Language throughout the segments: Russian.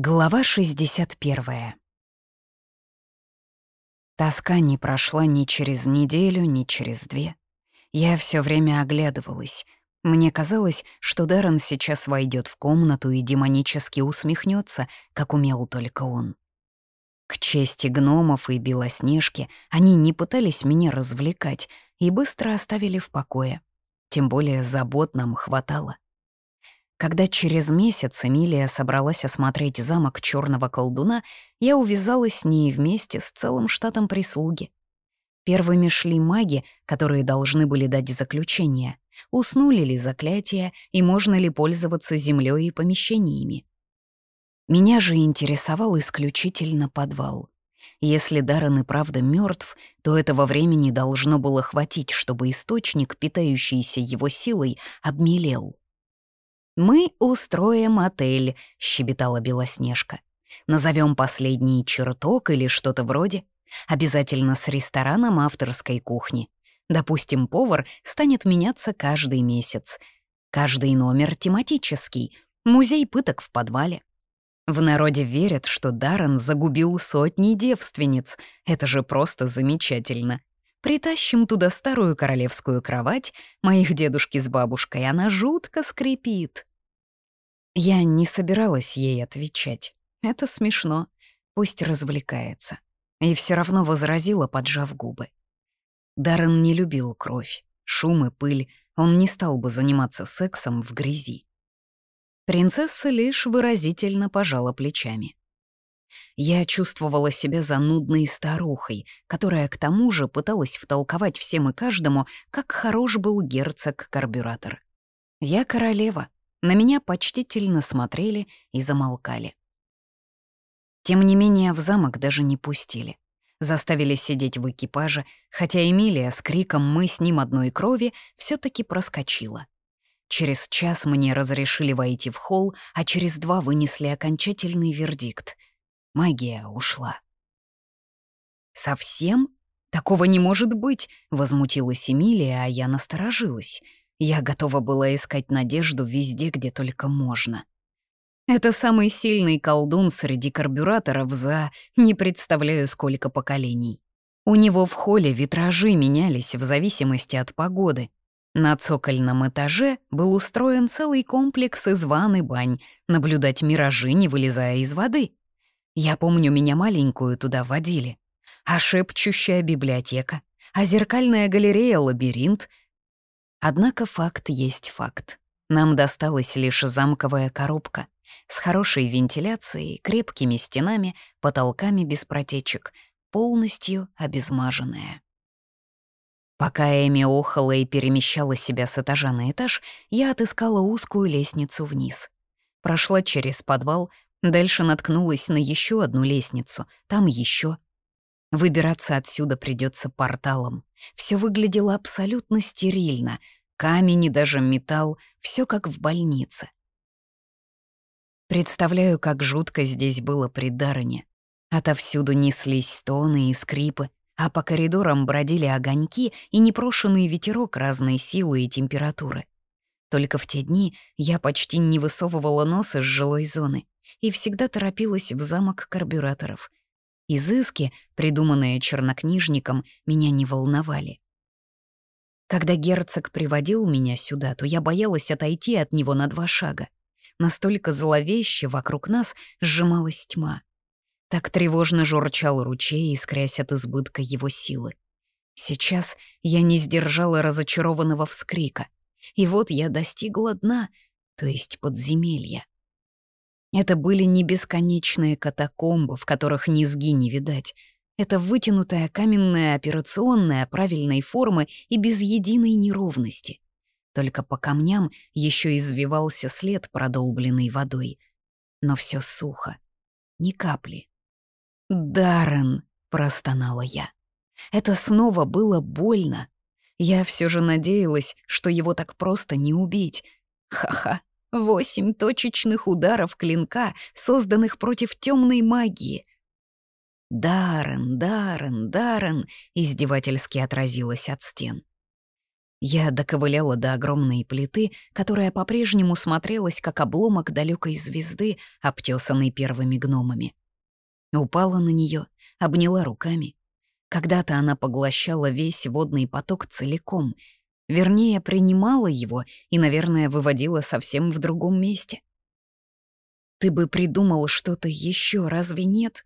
Глава 61. Тоска не прошла ни через неделю, ни через две. Я все время оглядывалась. Мне казалось, что Даррен сейчас войдет в комнату и демонически усмехнется, как умел только он. К чести гномов и белоснежки они не пытались меня развлекать и быстро оставили в покое. Тем более забот нам хватало. Когда через месяц Эмилия собралась осмотреть замок черного колдуна, я увязалась с ней вместе с целым штатом прислуги. Первыми шли маги, которые должны были дать заключение, уснули ли заклятия и можно ли пользоваться землей и помещениями. Меня же интересовал исключительно подвал. Если Даррен и правда мертв, то этого времени должно было хватить, чтобы источник, питающийся его силой, обмелел. «Мы устроим отель», — щебетала Белоснежка. «Назовем последний чертог или что-то вроде. Обязательно с рестораном авторской кухни. Допустим, повар станет меняться каждый месяц. Каждый номер тематический. Музей пыток в подвале. В народе верят, что Даррен загубил сотни девственниц. Это же просто замечательно. Притащим туда старую королевскую кровать, моих дедушки с бабушкой, она жутко скрипит. Я не собиралась ей отвечать. Это смешно. Пусть развлекается. И все равно возразила, поджав губы. Даррен не любил кровь, шум и пыль. Он не стал бы заниматься сексом в грязи. Принцесса лишь выразительно пожала плечами. Я чувствовала себя занудной старухой, которая к тому же пыталась втолковать всем и каждому, как хорош был герцог-карбюратор. Я королева, на меня почтительно смотрели и замолкали. Тем не менее, в замок даже не пустили. Заставили сидеть в экипаже, хотя Эмилия с криком «Мы с ним одной крови» все таки проскочила. Через час мне разрешили войти в холл, а через два вынесли окончательный вердикт. Магия ушла. «Совсем? Такого не может быть!» — возмутилась Эмилия, а я насторожилась — я готова была искать надежду везде, где только можно. Это самый сильный колдун среди карбюраторов за не представляю сколько поколений. У него в холле витражи менялись в зависимости от погоды. На цокольном этаже был устроен целый комплекс из ванн и бань, наблюдать миражи, не вылезая из воды. Я помню, меня маленькую туда водили. А шепчущая библиотека, а зеркальная галерея «Лабиринт», Однако факт есть факт. Нам досталась лишь замковая коробка с хорошей вентиляцией, крепкими стенами, потолками без протечек, полностью обезмаженная. Пока Эми охала и перемещала себя с этажа на этаж, я отыскала узкую лестницу вниз. Прошла через подвал, дальше наткнулась на еще одну лестницу, там еще. Выбираться отсюда придется порталом. Все выглядело абсолютно стерильно. Камень и даже металл — все как в больнице. Представляю, как жутко здесь было при Дарыне. Отовсюду неслись стоны и скрипы, а по коридорам бродили огоньки и непрошенный ветерок разной силы и температуры. Только в те дни я почти не высовывала нос из жилой зоны и всегда торопилась в замок карбюраторов — Изыски, придуманные чернокнижником, меня не волновали. Когда герцог приводил меня сюда, то я боялась отойти от него на два шага. Настолько зловеще вокруг нас сжималась тьма. Так тревожно журчал ручей, искрясь от избытка его силы. Сейчас я не сдержала разочарованного вскрика. И вот я достигла дна, то есть подземелья. Это были не бесконечные катакомбы, в которых низги не видать. Это вытянутая каменная операционная правильной формы и без единой неровности. Только по камням еще извивался след, продолбленный водой. Но все сухо. Ни капли. «Даррен!» — простонала я. Это снова было больно. Я все же надеялась, что его так просто не убить. Ха-ха. Восемь точечных ударов клинка, созданных против темной магии. Даррен, Даррен, Даррен издевательски отразилась от стен. Я доковыляла до огромной плиты, которая по-прежнему смотрелась как обломок далекой звезды, обтесанной первыми гномами. Упала на нее, обняла руками. Когда-то она поглощала весь водный поток целиком, вернее, принимала его и, наверное, выводила совсем в другом месте. Ты бы придумал что-то еще, разве нет?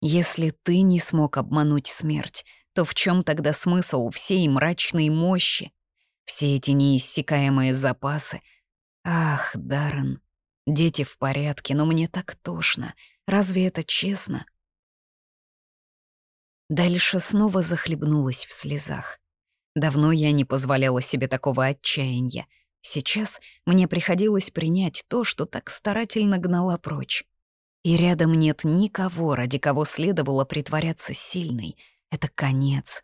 Если ты не смог обмануть смерть, то в чем тогда смысл всей мрачной мощи? Все эти неиссякаемые запасы. Ах, Даррен, дети в порядке, но мне так тошно. Разве это честно? Дальше снова захлебнулась в слезах. Давно я не позволяла себе такого отчаяния. Сейчас мне приходилось принять то, что так старательно гнала прочь. И рядом нет никого, ради кого следовало притворяться сильной. Это конец.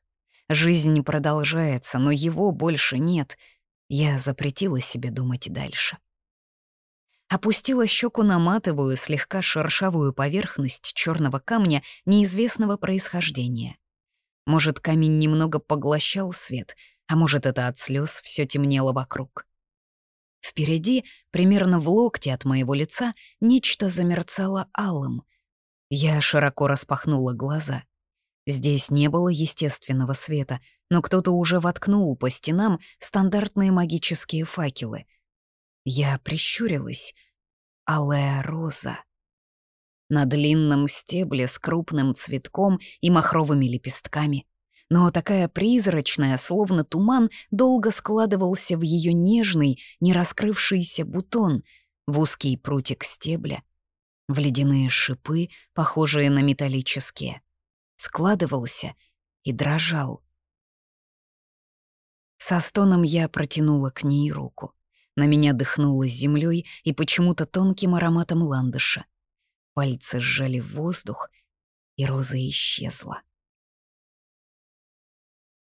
Жизнь продолжается, но его больше нет. Я запретила себе думать дальше. Опустила щеку на матовую, слегка шершавую поверхность черного камня неизвестного происхождения. Может, камень немного поглощал свет, а может, это от слез все темнело вокруг. Впереди, примерно в локте от моего лица, нечто замерцало алым. Я широко распахнула глаза. Здесь не было естественного света, но кто-то уже воткнул по стенам стандартные магические факелы. Я прищурилась. Алая роза. На длинном стебле с крупным цветком и махровыми лепестками. Но такая призрачная, словно туман, долго складывался в ее нежный, не раскрывшийся бутон, в узкий прутик стебля, в ледяные шипы, похожие на металлические складывался и дрожал. Со стоном я протянула к ней руку. На меня дыхнуло землей и почему-то тонким ароматом ландыша. Пальцы сжали воздух, и роза исчезла.